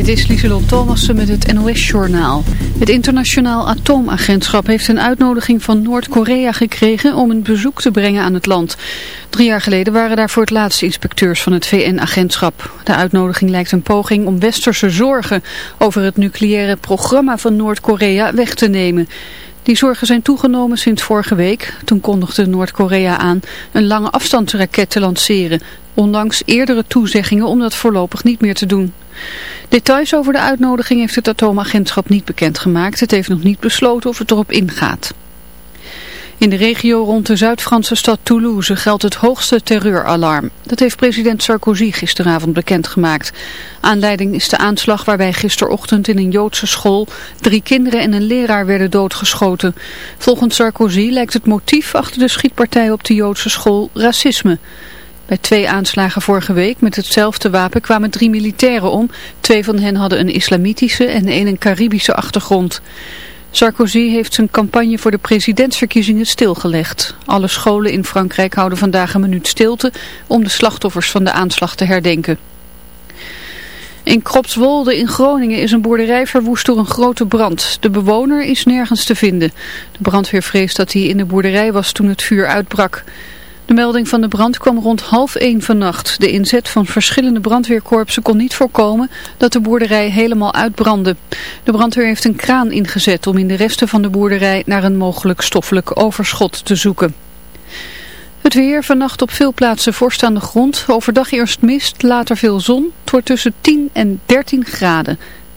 Dit is Lieselot Thomassen met het NOS-journaal. Het internationaal atoomagentschap heeft een uitnodiging van Noord-Korea gekregen om een bezoek te brengen aan het land. Drie jaar geleden waren daar voor het laatst inspecteurs van het VN-agentschap. De uitnodiging lijkt een poging om westerse zorgen over het nucleaire programma van Noord-Korea weg te nemen. Die zorgen zijn toegenomen sinds vorige week. Toen kondigde Noord-Korea aan een lange afstandsraket te lanceren. Ondanks eerdere toezeggingen om dat voorlopig niet meer te doen. Details over de uitnodiging heeft het atoomagentschap niet bekendgemaakt. Het heeft nog niet besloten of het erop ingaat. In de regio rond de Zuid-Franse stad Toulouse geldt het hoogste terreuralarm. Dat heeft president Sarkozy gisteravond bekendgemaakt. Aanleiding is de aanslag waarbij gisterochtend in een Joodse school drie kinderen en een leraar werden doodgeschoten. Volgens Sarkozy lijkt het motief achter de schietpartij op de Joodse school racisme. Bij twee aanslagen vorige week met hetzelfde wapen kwamen drie militairen om. Twee van hen hadden een islamitische en één een Caribische achtergrond. Sarkozy heeft zijn campagne voor de presidentsverkiezingen stilgelegd. Alle scholen in Frankrijk houden vandaag een minuut stilte om de slachtoffers van de aanslag te herdenken. In Kropswolde in Groningen is een boerderij verwoest door een grote brand. De bewoner is nergens te vinden. De brandweer vreest dat hij in de boerderij was toen het vuur uitbrak. De melding van de brand kwam rond half één vannacht. De inzet van verschillende brandweerkorpsen kon niet voorkomen dat de boerderij helemaal uitbrandde. De brandweer heeft een kraan ingezet om in de resten van de boerderij naar een mogelijk stoffelijk overschot te zoeken. Het weer, vannacht op veel plaatsen vorst aan de grond. Overdag eerst mist, later veel zon. Het wordt tussen 10 en 13 graden.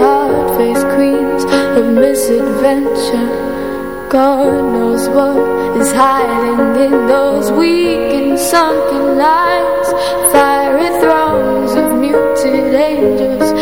Hard-faced queens of misadventure. God knows what is hiding in those weak and sunken lines. Fiery thrones of muted angels.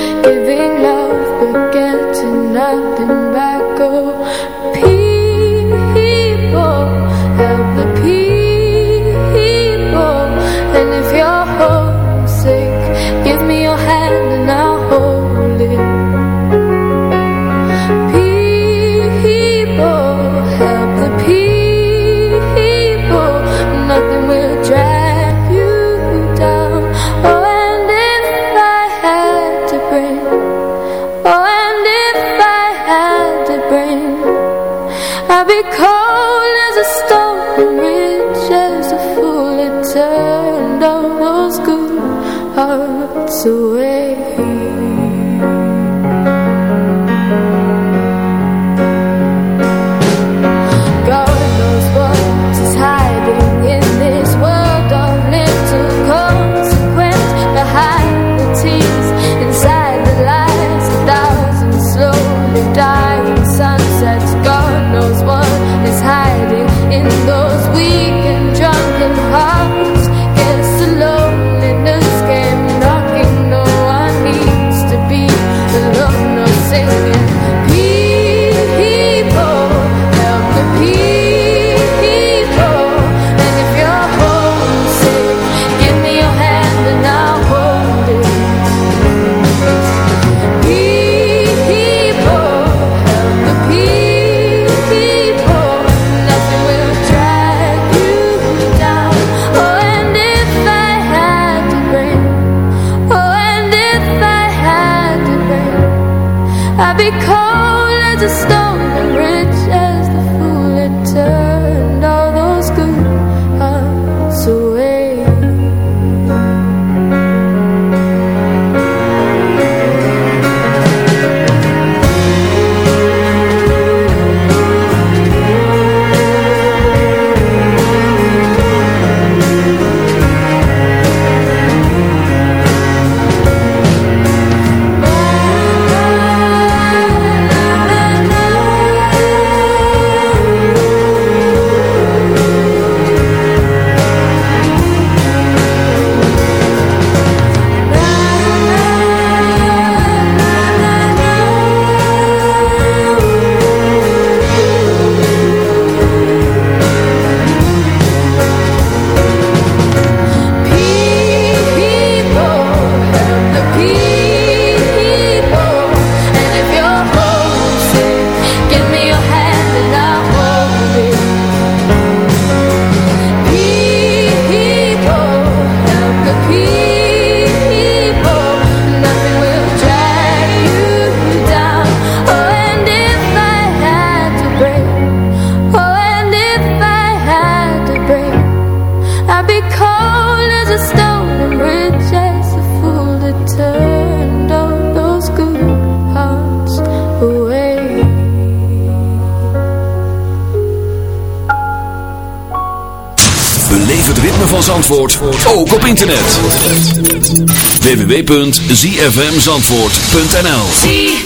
www.zfmzandvoort.nl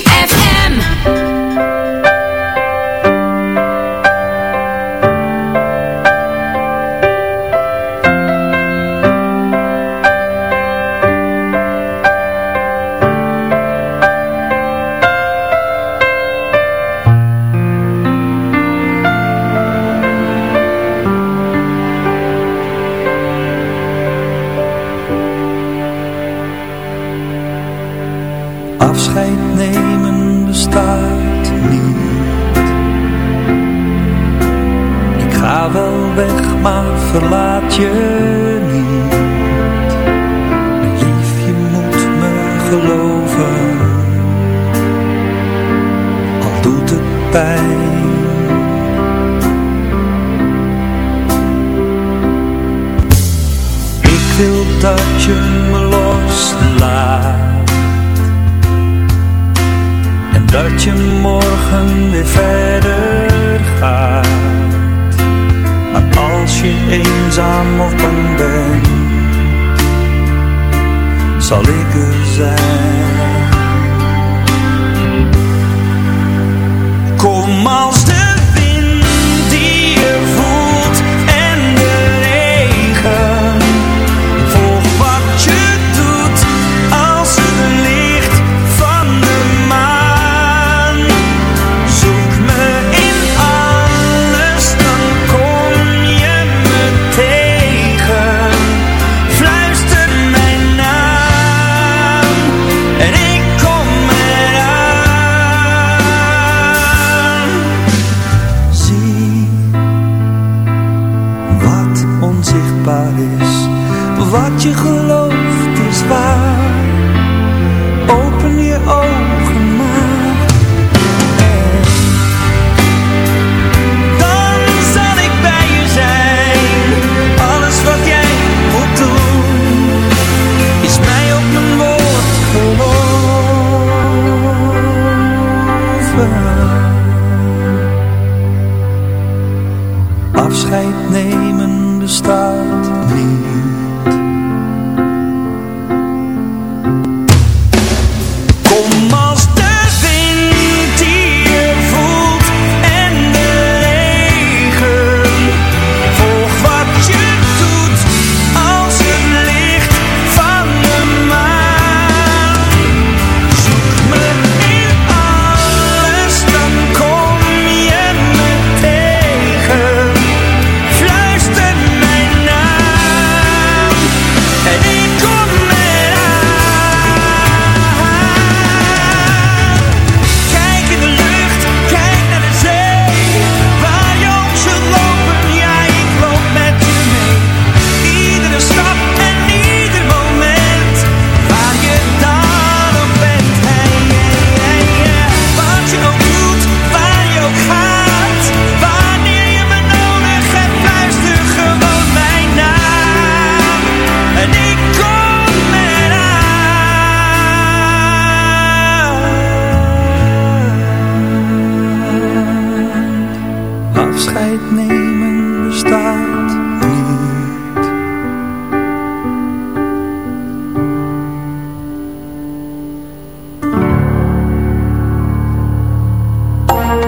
onzichtbaar is. Wat je gelooft is waar. Open je ogen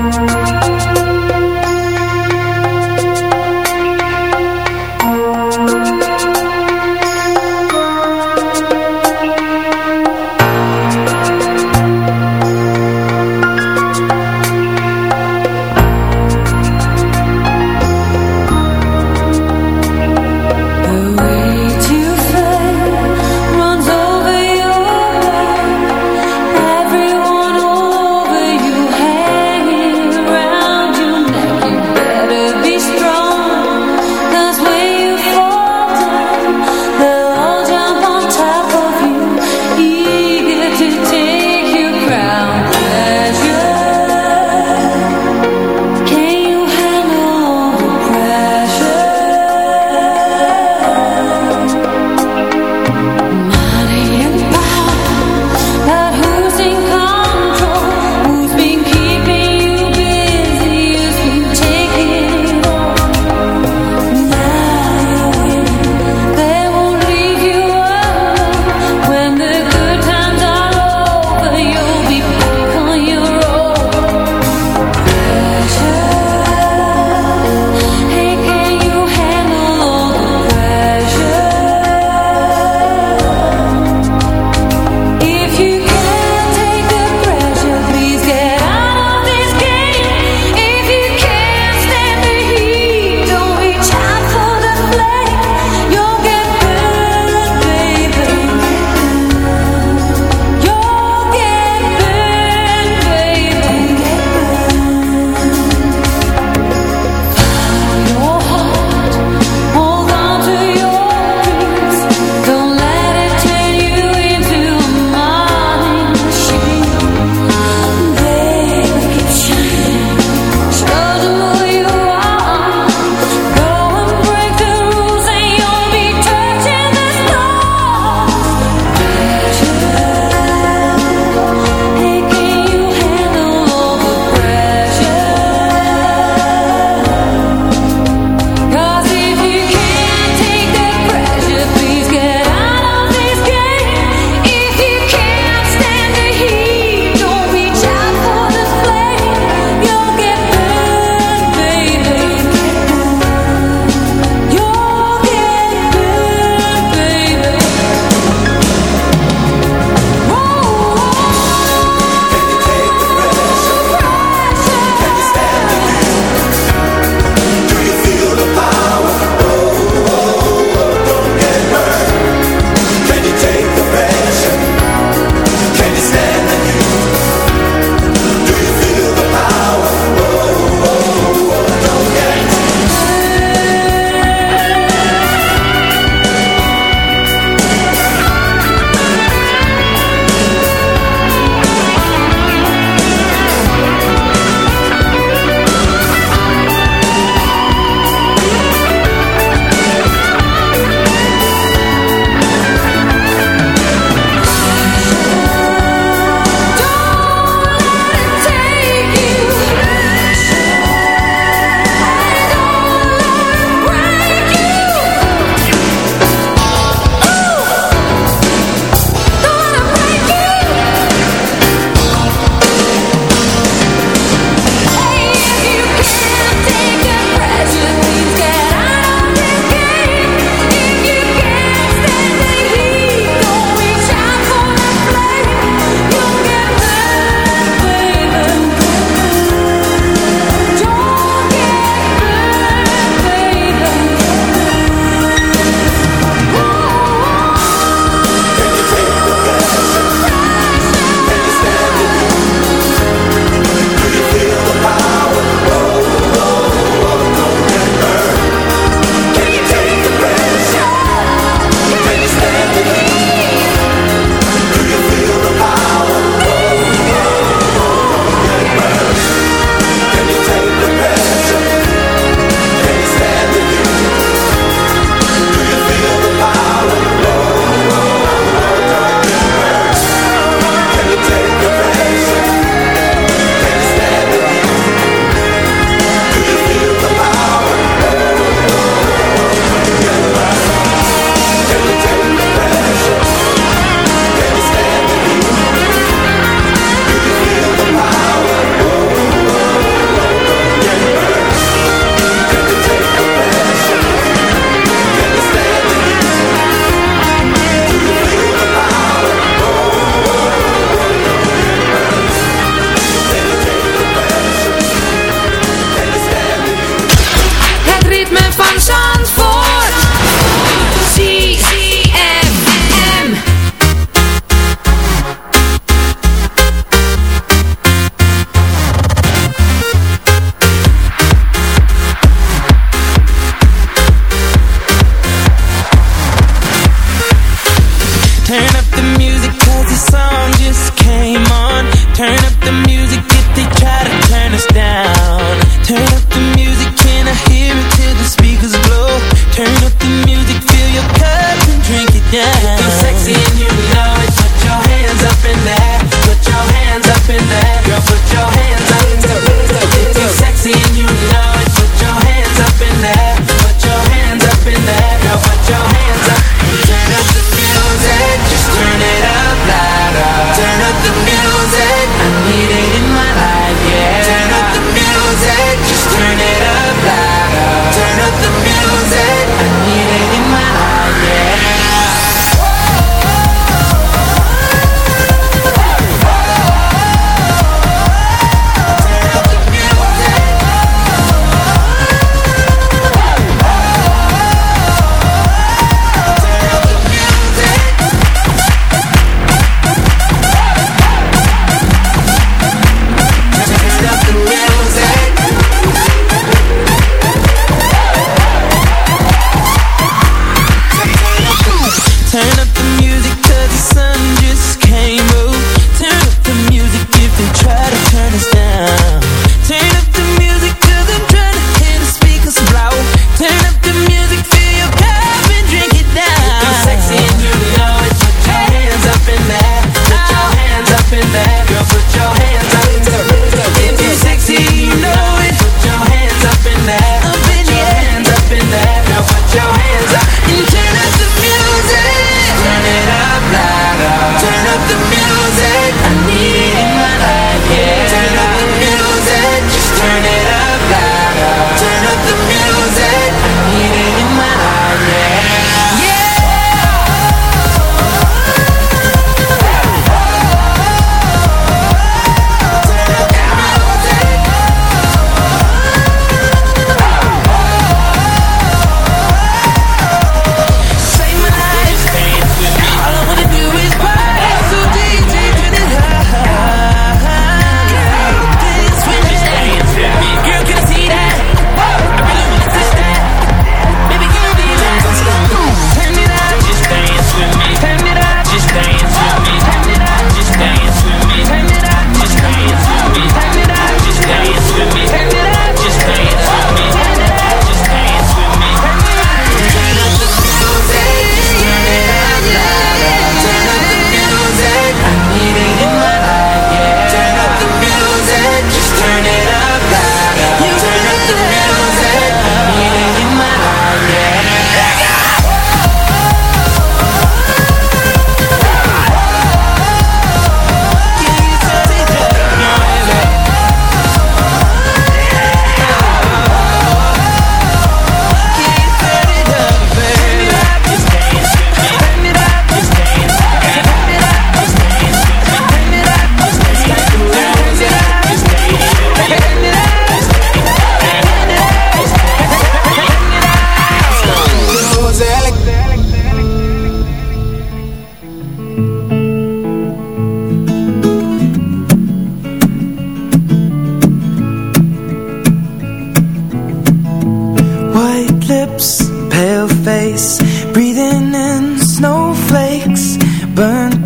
around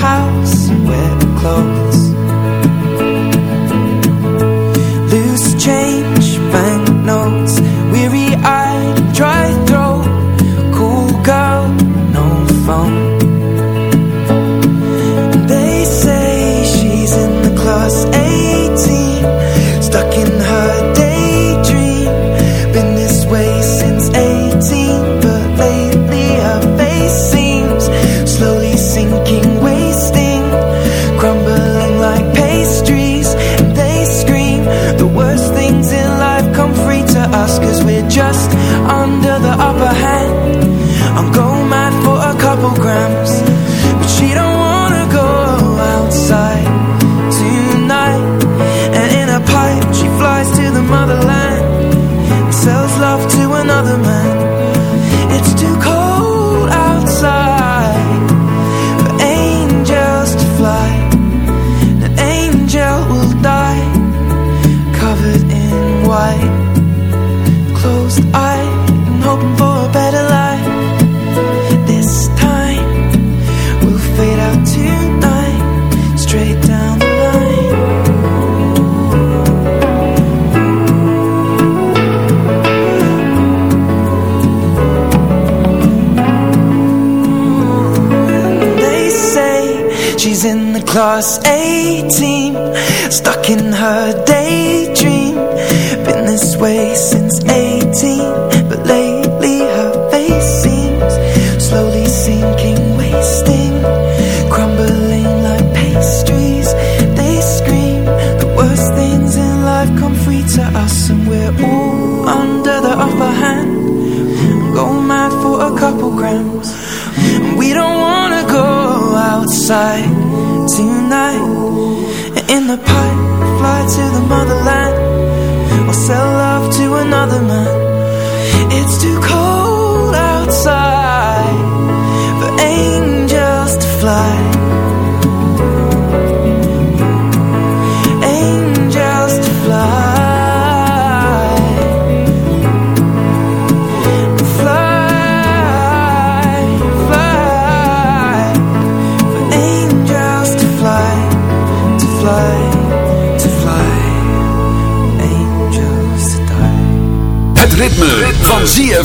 house and clothes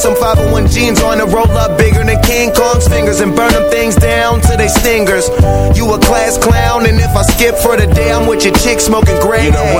some 501 jeans on it, roll up bigger than King Kong's fingers and burn them things down to they stingers. You a class clown, and if I skip for the day, I'm with your chick smoking gray. You know?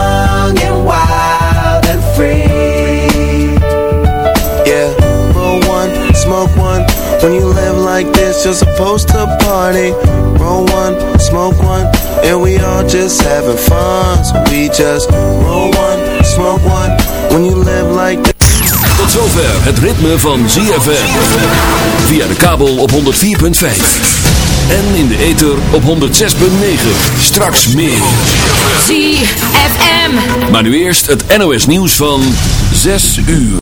When you live like this, you're supposed to party. Roll one, smoke one, and we all just having fun. So we just roll one, smoke one. When you live like this. Tot zover het ritme van ZFM. Via de kabel op 104.5. En in de ether op 106.9. Straks meer. ZFM. Maar nu eerst het NOS nieuws van 6 uur.